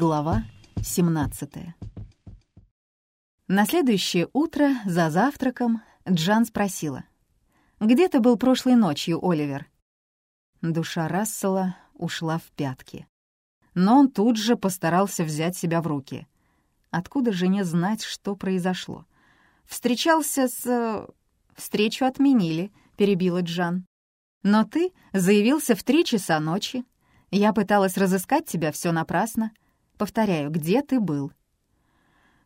Глава 17 На следующее утро за завтраком Джан спросила. «Где ты был прошлой ночью, Оливер?» Душа Рассела ушла в пятки. Но он тут же постарался взять себя в руки. Откуда жене знать, что произошло? «Встречался с...» «Встречу отменили», — перебила Джан. «Но ты заявился в три часа ночи. Я пыталась разыскать тебя, все напрасно. Повторяю, где ты был?»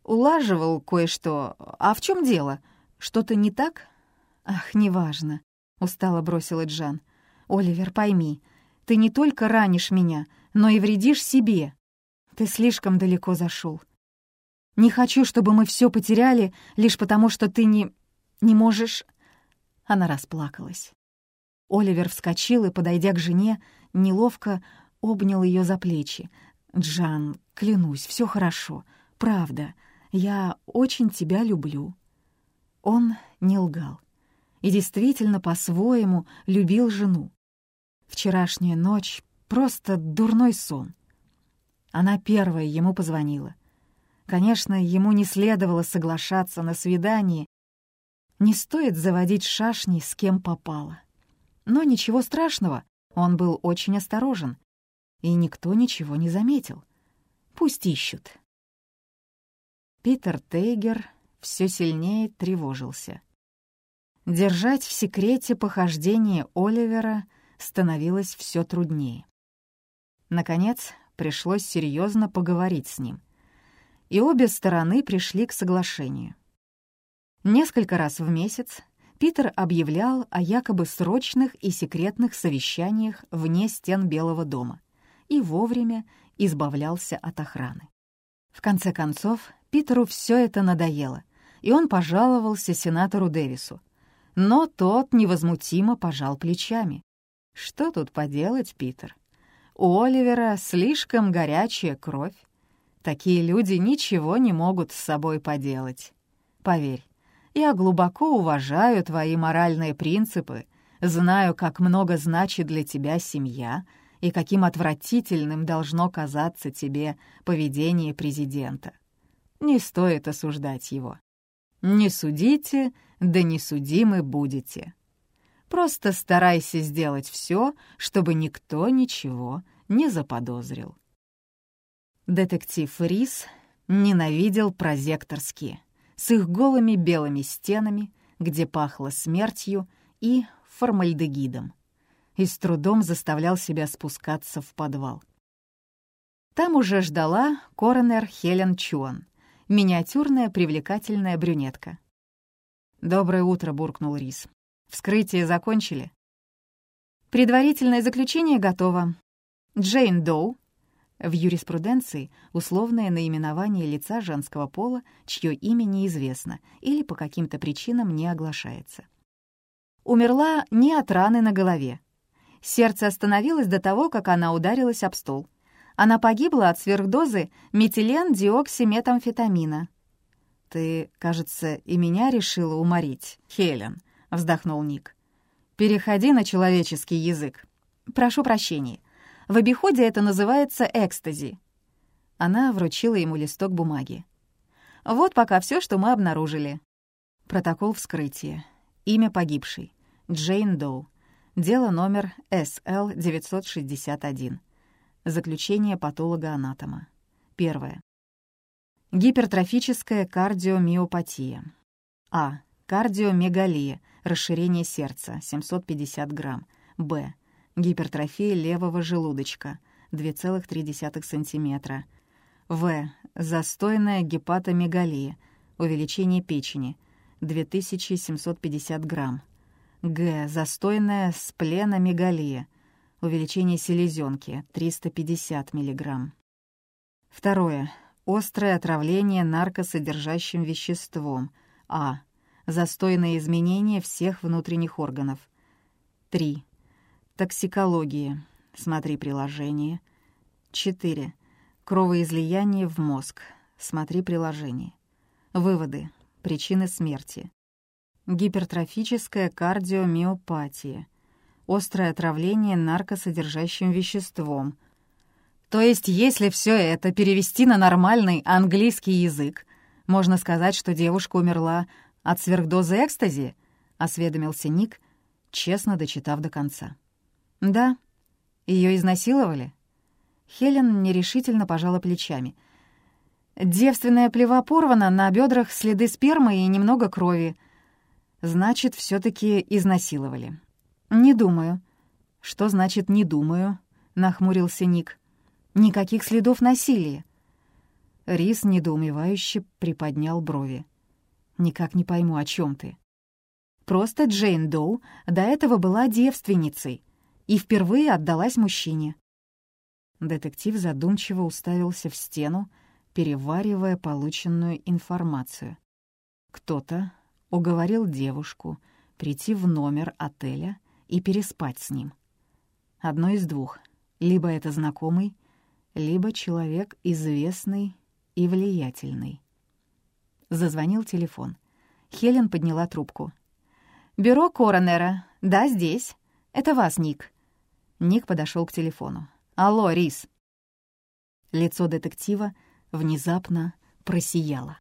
«Улаживал кое-что. А в чем дело? Что-то не так?» «Ах, неважно», — устало бросила Джан. «Оливер, пойми, ты не только ранишь меня, но и вредишь себе. Ты слишком далеко зашел. Не хочу, чтобы мы все потеряли лишь потому, что ты не... не можешь...» Она расплакалась. Оливер вскочил и, подойдя к жене, неловко обнял ее за плечи, «Джан, клянусь, все хорошо. Правда, я очень тебя люблю». Он не лгал и действительно по-своему любил жену. Вчерашняя ночь — просто дурной сон. Она первая ему позвонила. Конечно, ему не следовало соглашаться на свидание. Не стоит заводить шашни с кем попало. Но ничего страшного, он был очень осторожен и никто ничего не заметил. Пусть ищут. Питер Тейгер все сильнее тревожился. Держать в секрете похождение Оливера становилось все труднее. Наконец, пришлось серьезно поговорить с ним. И обе стороны пришли к соглашению. Несколько раз в месяц Питер объявлял о якобы срочных и секретных совещаниях вне стен Белого дома — и вовремя избавлялся от охраны. В конце концов, Питеру все это надоело, и он пожаловался сенатору Дэвису. Но тот невозмутимо пожал плечами. «Что тут поделать, Питер? У Оливера слишком горячая кровь. Такие люди ничего не могут с собой поделать. Поверь, я глубоко уважаю твои моральные принципы, знаю, как много значит для тебя семья — и каким отвратительным должно казаться тебе поведение президента. Не стоит осуждать его. Не судите, да не судимы будете. Просто старайся сделать все, чтобы никто ничего не заподозрил. Детектив Рис ненавидел прозекторские, с их голыми белыми стенами, где пахло смертью и формальдегидом и с трудом заставлял себя спускаться в подвал. Там уже ждала коронер Хелен Чуан, миниатюрная привлекательная брюнетка. «Доброе утро», — буркнул Рис. «Вскрытие закончили?» «Предварительное заключение готово. Джейн Доу». В юриспруденции условное наименование лица женского пола, чье имя неизвестно или по каким-то причинам не оглашается. Умерла не от раны на голове, Сердце остановилось до того, как она ударилась об стол. Она погибла от сверхдозы метилен-диоксиметамфетамина. «Ты, кажется, и меня решила уморить, Хелен», — вздохнул Ник. «Переходи на человеческий язык. Прошу прощения. В обиходе это называется экстази». Она вручила ему листок бумаги. «Вот пока все, что мы обнаружили». Протокол вскрытия. Имя погибшей. Джейн Доу. Дело номер СЛ-961. Заключение патолога-анатома. Первое. Гипертрофическая кардиомиопатия. А. Кардиомегалия, расширение сердца, 750 грамм. Б. Гипертрофия левого желудочка, 2,3 см. В. Застойная гепатомегалия, увеличение печени, 2750 грамм. Г. Застойная спленомегалия. Увеличение селезенки 350 мг. Второе. Острое отравление наркосодержащим веществом. А. Застойное изменение всех внутренних органов. 3. Токсикология. Смотри приложение. 4. Кровоизлияние в мозг. Смотри приложение. Выводы. Причины смерти гипертрофическая кардиомиопатия, острое отравление наркосодержащим веществом, То есть, если все это перевести на нормальный английский язык, можно сказать, что девушка умерла от сверхдозы экстази? Осведомился Ник, честно дочитав до конца. Да, ее изнасиловали. Хелен нерешительно пожала плечами. Девственная плева порвана, на бедрах следы спермы и немного крови. Значит, все таки изнасиловали. Не думаю. Что значит «не думаю»? Нахмурился Ник. Никаких следов насилия. Рис недоумевающе приподнял брови. «Никак не пойму, о чем ты». «Просто Джейн Доу до этого была девственницей и впервые отдалась мужчине». Детектив задумчиво уставился в стену, переваривая полученную информацию. Кто-то уговорил девушку прийти в номер отеля и переспать с ним. Одно из двух. Либо это знакомый, либо человек известный и влиятельный. Зазвонил телефон. Хелен подняла трубку. «Бюро Коронера. Да, здесь. Это вас, Ник». Ник подошел к телефону. «Алло, Рис». Лицо детектива внезапно просияло.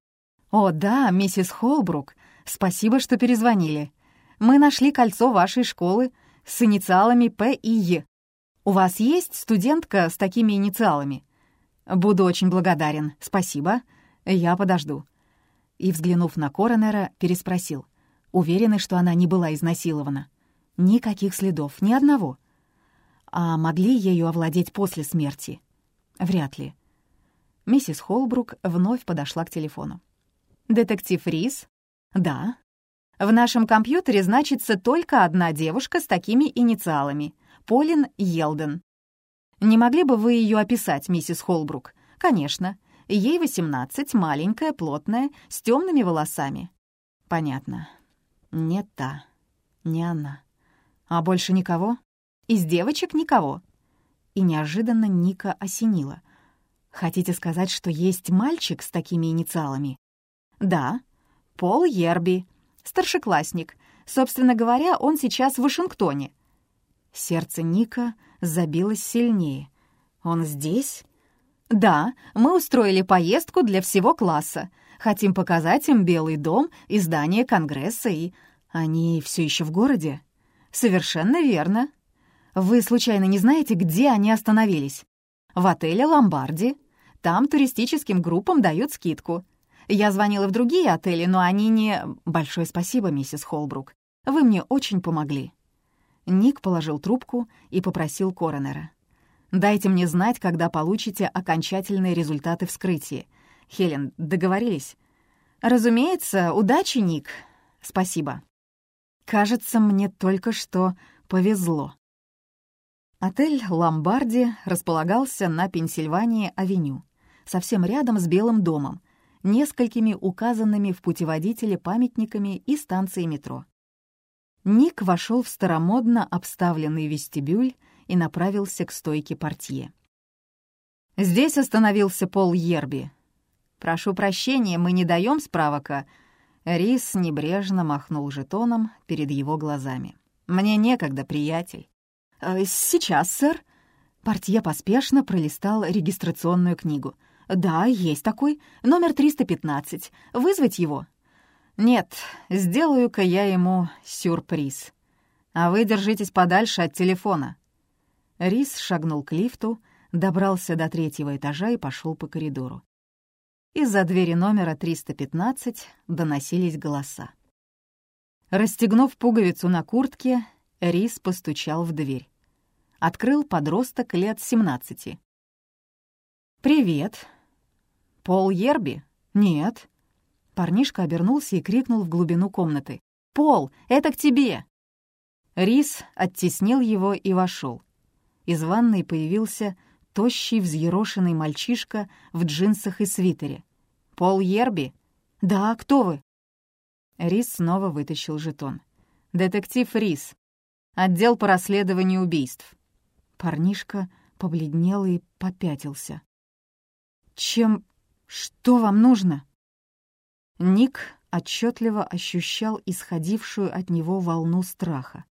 «О, да, миссис Холбрук, спасибо, что перезвонили. Мы нашли кольцо вашей школы с инициалами П и Е. У вас есть студентка с такими инициалами? Буду очень благодарен. Спасибо. Я подожду». И, взглянув на Коронера, переспросил. Уверены, что она не была изнасилована? Никаких следов, ни одного. А могли ею овладеть после смерти? Вряд ли. Миссис Холбрук вновь подошла к телефону. «Детектив Рис?» «Да». «В нашем компьютере значится только одна девушка с такими инициалами. Полин Елден. Не могли бы вы ее описать, миссис Холбрук? Конечно. Ей 18, маленькая, плотная, с темными волосами. Понятно. Не та. Не она. А больше никого? Из девочек никого. И неожиданно Ника осенила. Хотите сказать, что есть мальчик с такими инициалами? Да. Пол Ерби. Старшеклассник. Собственно говоря, он сейчас в Вашингтоне. Сердце Ника забилось сильнее. «Он здесь?» «Да, мы устроили поездку для всего класса. Хотим показать им Белый дом и здание Конгресса, и... Они все еще в городе?» «Совершенно верно. Вы случайно не знаете, где они остановились?» «В отеле «Ломбарди». Там туристическим группам дают скидку. Я звонила в другие отели, но они не... Большое спасибо, миссис Холбрук. Вы мне очень помогли». Ник положил трубку и попросил коронера. «Дайте мне знать, когда получите окончательные результаты вскрытия. Хелен, договорились?» «Разумеется, удачи, Ник. Спасибо». «Кажется, мне только что повезло». Отель «Ломбарди» располагался на Пенсильвании-авеню, совсем рядом с Белым домом, несколькими указанными в путеводителе памятниками и станцией метро. Ник вошел в старомодно обставленный вестибюль и направился к стойке портье. Здесь остановился Пол Ерби. «Прошу прощения, мы не даем справока». Рис небрежно махнул жетоном перед его глазами. «Мне некогда, приятель». «Э, «Сейчас, сэр». Портье поспешно пролистал регистрационную книгу. «Да, есть такой. Номер 315. Вызвать его?» «Нет, сделаю-ка я ему сюрприз. А вы держитесь подальше от телефона». Рис шагнул к лифту, добрался до третьего этажа и пошел по коридору. Из-за двери номера 315 доносились голоса. Расстегнув пуговицу на куртке, Рис постучал в дверь. Открыл подросток лет 17. «Привет». «Пол Ерби?» «Нет». Парнишка обернулся и крикнул в глубину комнаты. «Пол, это к тебе!» Рис оттеснил его и вошел. Из ванной появился тощий взъерошенный мальчишка в джинсах и свитере. «Пол Ерби?» «Да, кто вы?» Рис снова вытащил жетон. «Детектив Рис. Отдел по расследованию убийств». Парнишка побледнел и попятился. «Чем... что вам нужно?» Ник отчетливо ощущал исходившую от него волну страха.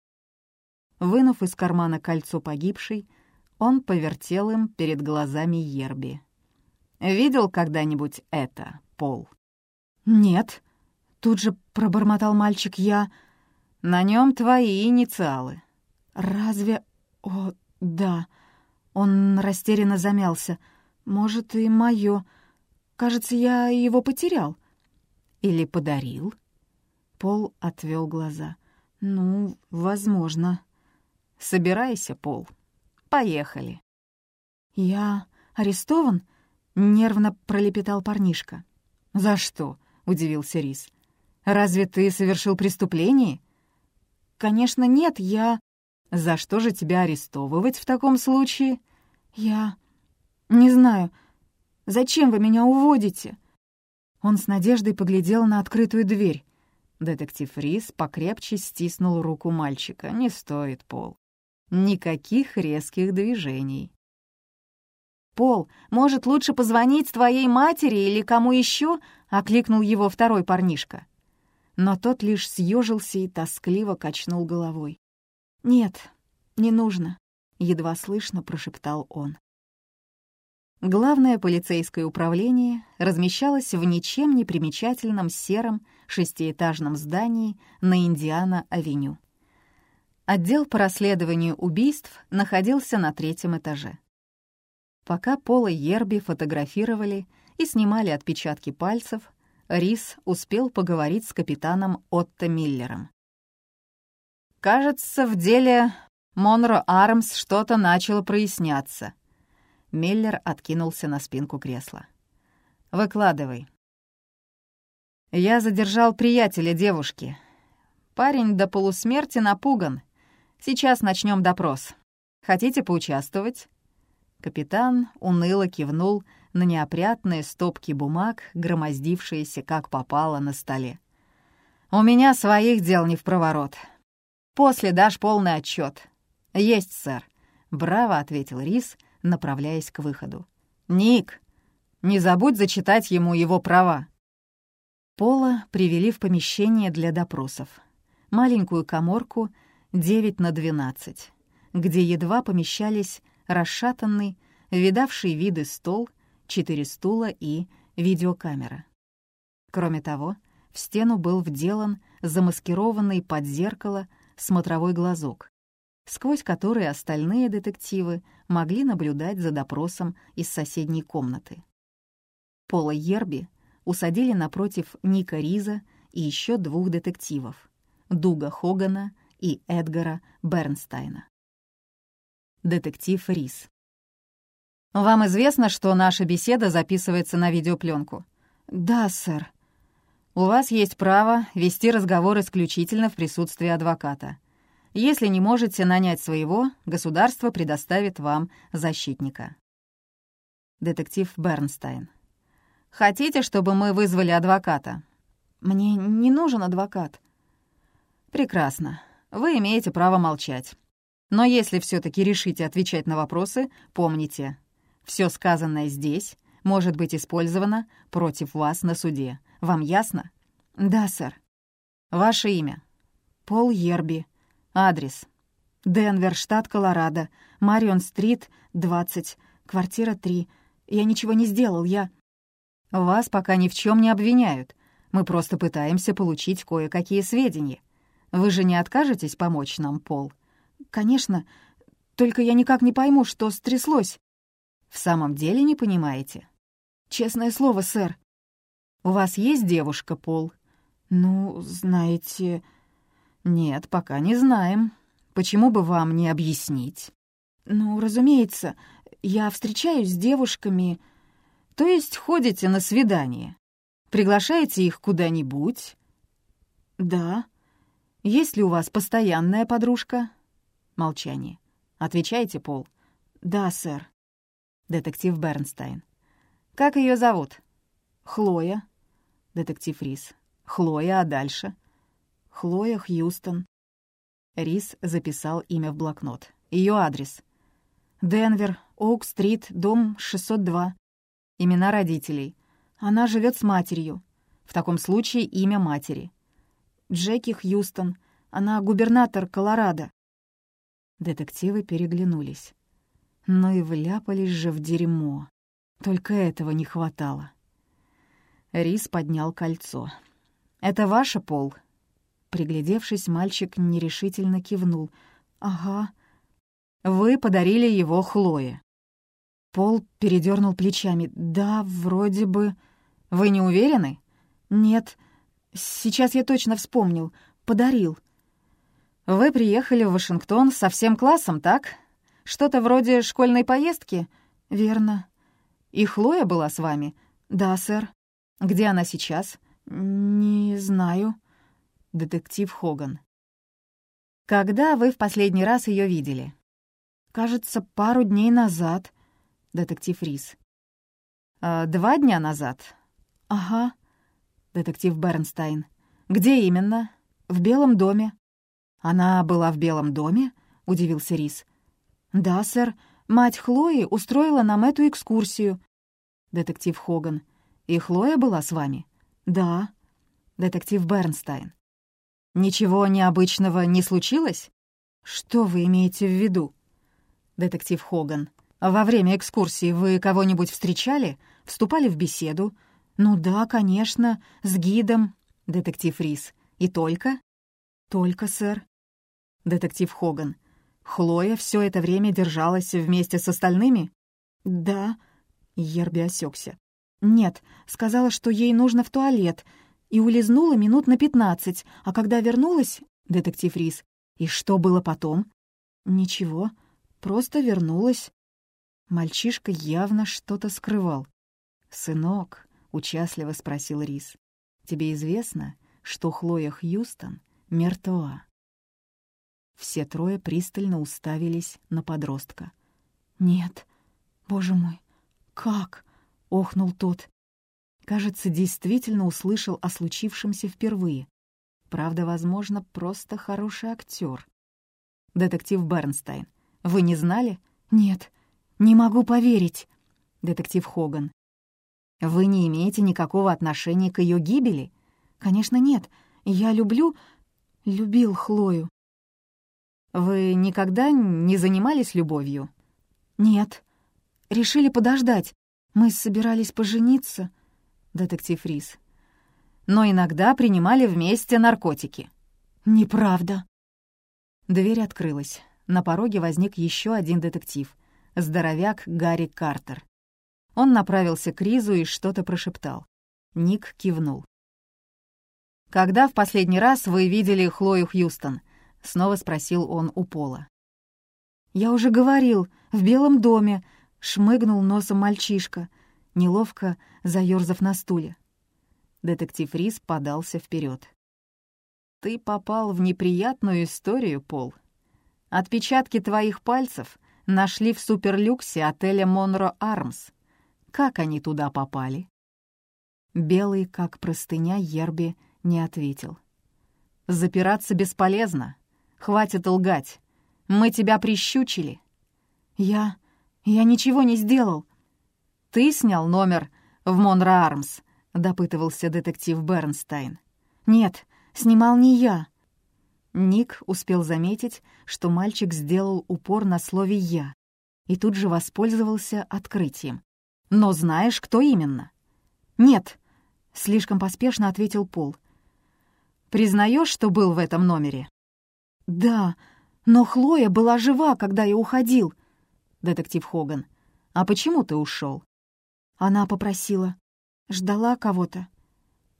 Вынув из кармана кольцо погибшей, Он повертел им перед глазами Ерби. «Видел когда-нибудь это, Пол?» «Нет», — тут же пробормотал мальчик, — «я...» «На нем твои инициалы». «Разве... О, да...» Он растерянно замялся. «Может, и моё. Кажется, я его потерял». «Или подарил?» Пол отвел глаза. «Ну, возможно». «Собирайся, Пол. Поехали». «Я арестован?» — нервно пролепетал парнишка. «За что?» — удивился Рис. «Разве ты совершил преступление?» «Конечно, нет, я...» «За что же тебя арестовывать в таком случае?» «Я... не знаю. Зачем вы меня уводите?» Он с надеждой поглядел на открытую дверь. Детектив Рис покрепче стиснул руку мальчика. «Не стоит, Пол. Никаких резких движений». «Пол, может, лучше позвонить твоей матери или кому еще? окликнул его второй парнишка. Но тот лишь съежился и тоскливо качнул головой. «Нет, не нужно», — едва слышно прошептал он. Главное полицейское управление размещалось в ничем не примечательном сером шестиэтажном здании на Индиана-авеню. Отдел по расследованию убийств находился на третьем этаже. Пока Пола Ерби фотографировали и снимали отпечатки пальцев, Рис успел поговорить с капитаном Отто Миллером. «Кажется, в деле Монро Армс что-то начало проясняться», Миллер откинулся на спинку кресла. «Выкладывай». «Я задержал приятеля девушки. Парень до полусмерти напуган. Сейчас начнем допрос. Хотите поучаствовать?» Капитан уныло кивнул на неопрятные стопки бумаг, громоздившиеся как попало на столе. «У меня своих дел не в проворот. После дашь полный отчет. «Есть, сэр», — браво ответил Рис, — направляясь к выходу. «Ник, не забудь зачитать ему его права». Пола привели в помещение для допросов. Маленькую коморку 9 на 12, где едва помещались расшатанный, видавший виды стол, четыре стула и видеокамера. Кроме того, в стену был вделан замаскированный под зеркало смотровой глазок, сквозь который остальные детективы могли наблюдать за допросом из соседней комнаты. Пола Ерби усадили напротив Ника Риза и еще двух детективов — Дуга Хогана и Эдгара Бернстайна. Детектив Риз. «Вам известно, что наша беседа записывается на видеопленку?» «Да, сэр». «У вас есть право вести разговор исключительно в присутствии адвоката», если не можете нанять своего, государство предоставит вам защитника. Детектив Бернстайн. Хотите, чтобы мы вызвали адвоката? Мне не нужен адвокат. Прекрасно. Вы имеете право молчать. Но если все таки решите отвечать на вопросы, помните, все сказанное здесь может быть использовано против вас на суде. Вам ясно? Да, сэр. Ваше имя? Пол Ерби. Адрес. Денвер, штат Колорадо. Марион-стрит, 20. Квартира 3. Я ничего не сделал, я... Вас пока ни в чем не обвиняют. Мы просто пытаемся получить кое-какие сведения. Вы же не откажетесь помочь нам, Пол? Конечно. Только я никак не пойму, что стряслось. В самом деле не понимаете? Честное слово, сэр. У вас есть девушка, Пол? Ну, знаете... «Нет, пока не знаем. Почему бы вам не объяснить?» «Ну, разумеется, я встречаюсь с девушками...» «То есть ходите на свидание? Приглашаете их куда-нибудь?» «Да». «Есть ли у вас постоянная подружка?» Молчание. «Отвечайте, Пол». «Да, сэр». Детектив Бернстайн. «Как ее зовут?» «Хлоя». Детектив Рис. «Хлоя, а дальше?» Хлоя Хьюстон. Рис записал имя в блокнот. Ее адрес. Денвер, Оук-стрит, дом 602. Имена родителей. Она живет с матерью. В таком случае имя матери. Джеки Хьюстон. Она губернатор Колорадо. Детективы переглянулись. Ну и вляпались же в дерьмо. Только этого не хватало. Рис поднял кольцо. «Это ваше, Пол?» Приглядевшись, мальчик нерешительно кивнул. «Ага». «Вы подарили его Хлое». Пол передернул плечами. «Да, вроде бы...» «Вы не уверены?» «Нет. Сейчас я точно вспомнил. Подарил». «Вы приехали в Вашингтон со всем классом, так? Что-то вроде школьной поездки?» «Верно». «И Хлоя была с вами?» «Да, сэр». «Где она сейчас?» «Не знаю». Детектив Хоган. «Когда вы в последний раз ее видели?» «Кажется, пару дней назад», детектив Рис. «А, «Два дня назад?» «Ага», детектив Бернстайн. «Где именно?» «В Белом доме». «Она была в Белом доме?» — удивился Рис. «Да, сэр. Мать Хлои устроила нам эту экскурсию». Детектив Хоган. «И Хлоя была с вами?» «Да». Детектив Бернстайн. «Ничего необычного не случилось?» «Что вы имеете в виду?» Детектив Хоган. «Во время экскурсии вы кого-нибудь встречали? Вступали в беседу?» «Ну да, конечно, с гидом». Детектив Рис. «И только?» «Только, сэр». Детектив Хоган. «Хлоя все это время держалась вместе с остальными?» «Да». Ерби осекся. «Нет, сказала, что ей нужно в туалет, и улизнула минут на пятнадцать, а когда вернулась...» Детектив Рис. «И что было потом?» «Ничего, просто вернулась». Мальчишка явно что-то скрывал. «Сынок», — участливо спросил Рис, — «тебе известно, что Хлоя Хьюстон мертва?» Все трое пристально уставились на подростка. «Нет, боже мой, как?» — охнул тот. Кажется, действительно услышал о случившемся впервые. Правда, возможно, просто хороший актер. Детектив Бернстайн. Вы не знали? Нет. Не могу поверить. Детектив Хоган. Вы не имеете никакого отношения к ее гибели? Конечно, нет. Я люблю... любил Хлою. Вы никогда не занимались любовью? Нет. Решили подождать. Мы собирались пожениться детектив Рис. «Но иногда принимали вместе наркотики». «Неправда». Дверь открылась. На пороге возник еще один детектив, здоровяк Гарри Картер. Он направился к Ризу и что-то прошептал. Ник кивнул. «Когда в последний раз вы видели Хлою Хьюстон?» — снова спросил он у Пола. «Я уже говорил, в Белом доме», — шмыгнул носом мальчишка — неловко заёрзав на стуле. Детектив Рис подался вперед. «Ты попал в неприятную историю, Пол. Отпечатки твоих пальцев нашли в суперлюксе отеля «Монро Армс». Как они туда попали?» Белый, как простыня, Ерби не ответил. «Запираться бесполезно. Хватит лгать. Мы тебя прищучили». «Я... я ничего не сделал ты снял номер в Монро Армс?» — допытывался детектив Бернстайн. «Нет, снимал не я». Ник успел заметить, что мальчик сделал упор на слове «я» и тут же воспользовался открытием. «Но знаешь, кто именно?» «Нет», — слишком поспешно ответил Пол. «Признаешь, что был в этом номере?» «Да, но Хлоя была жива, когда я уходил», — детектив Хоган. «А почему ты ушел? Она попросила. Ждала кого-то.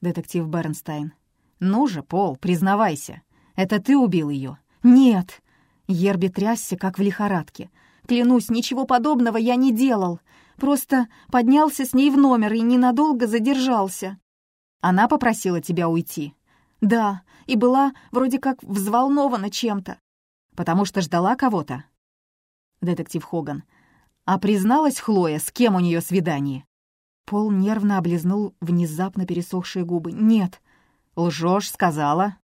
Детектив Бернстайн. «Ну же, Пол, признавайся. Это ты убил ее? «Нет!» Ерби трясся, как в лихорадке. «Клянусь, ничего подобного я не делал. Просто поднялся с ней в номер и ненадолго задержался». «Она попросила тебя уйти?» «Да, и была вроде как взволнована чем-то». «Потому что ждала кого-то?» Детектив Хоган. «А призналась Хлоя, с кем у нее свидание?» Пол нервно облизнул внезапно пересохшие губы. «Нет». «Лжешь», — сказала.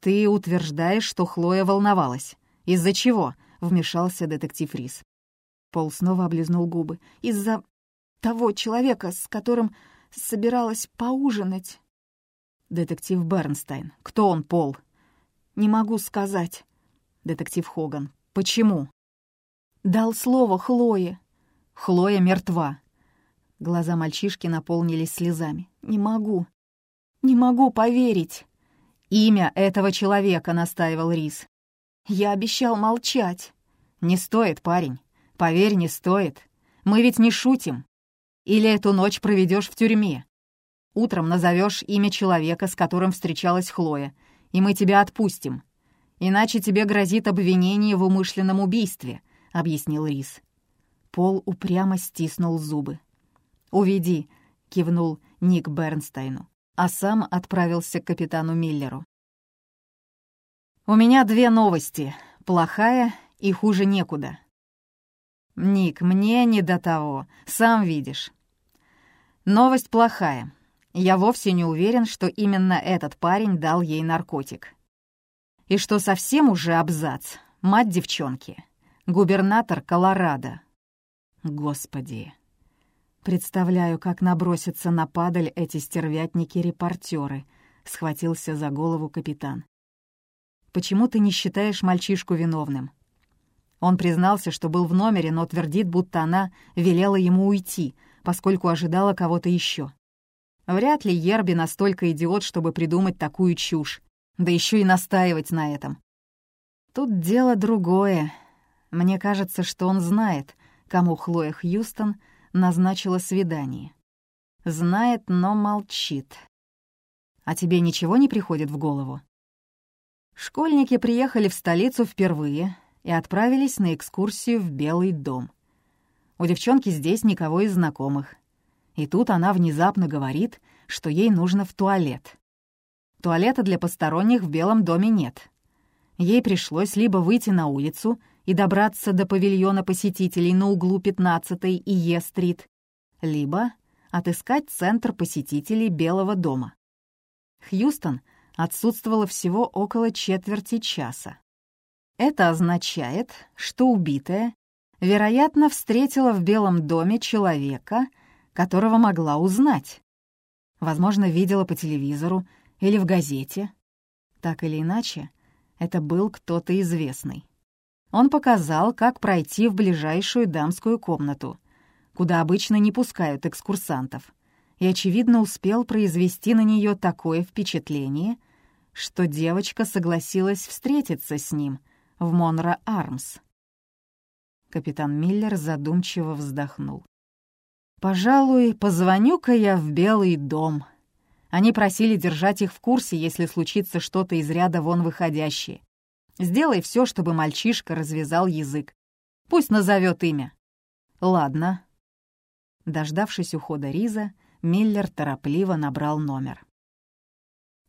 «Ты утверждаешь, что Хлоя волновалась. Из-за чего?» — вмешался детектив Рис. Пол снова облизнул губы. «Из-за того человека, с которым собиралась поужинать». «Детектив Бернстайн. Кто он, Пол?» «Не могу сказать». «Детектив Хоган. Почему?» Дал слово Хлое. Хлоя мертва. Глаза мальчишки наполнились слезами. «Не могу. Не могу поверить». «Имя этого человека», — настаивал Рис. «Я обещал молчать». «Не стоит, парень. Поверь, не стоит. Мы ведь не шутим. Или эту ночь проведешь в тюрьме. Утром назовешь имя человека, с которым встречалась Хлоя, и мы тебя отпустим. Иначе тебе грозит обвинение в умышленном убийстве», — объяснил Рис. Пол упрямо стиснул зубы. «Уведи», — кивнул Ник Бернстейну, а сам отправился к капитану Миллеру. «У меня две новости, плохая и хуже некуда». «Ник, мне не до того, сам видишь». «Новость плохая. Я вовсе не уверен, что именно этот парень дал ей наркотик. И что совсем уже абзац, мать девчонки, губернатор Колорадо. Господи, представляю, как набросятся на падаль эти стервятники-репортеры, схватился за голову капитан. Почему ты не считаешь мальчишку виновным? Он признался, что был в номере, но твердит, будто она велела ему уйти, поскольку ожидала кого-то еще. Вряд ли Ерби настолько идиот, чтобы придумать такую чушь, да еще и настаивать на этом. Тут дело другое. Мне кажется, что он знает, кому Хлоя Хьюстон назначила свидание. Знает, но молчит. А тебе ничего не приходит в голову? Школьники приехали в столицу впервые и отправились на экскурсию в Белый дом. У девчонки здесь никого из знакомых. И тут она внезапно говорит, что ей нужно в туалет. Туалета для посторонних в Белом доме нет. Ей пришлось либо выйти на улицу и добраться до павильона посетителей на углу 15-й и Е-стрит, либо отыскать центр посетителей Белого дома. Хьюстон отсутствовала всего около четверти часа. Это означает, что убитая, вероятно, встретила в Белом доме человека, которого могла узнать. Возможно, видела по телевизору или в газете. Так или иначе, это был кто-то известный. Он показал, как пройти в ближайшую дамскую комнату, куда обычно не пускают экскурсантов, и, очевидно, успел произвести на нее такое впечатление, что девочка согласилась встретиться с ним в Монро Армс. Капитан Миллер задумчиво вздохнул. «Пожалуй, позвоню-ка я в Белый дом». Они просили держать их в курсе, если случится что-то из ряда вон выходящее. Сделай все, чтобы мальчишка развязал язык. Пусть назовет имя. Ладно. Дождавшись ухода Риза, Миллер торопливо набрал номер.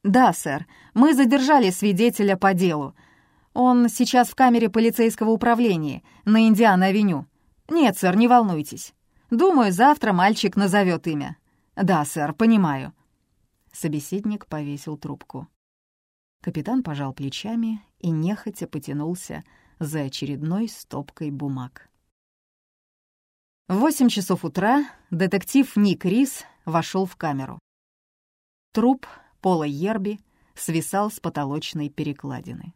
«Да, сэр, мы задержали свидетеля по делу. Он сейчас в камере полицейского управления на Индиана-авеню. Нет, сэр, не волнуйтесь. Думаю, завтра мальчик назовет имя. Да, сэр, понимаю». Собеседник повесил трубку. Капитан пожал плечами и нехотя потянулся за очередной стопкой бумаг. В восемь часов утра детектив Ник Рис вошел в камеру. Труп Пола Ерби свисал с потолочной перекладины.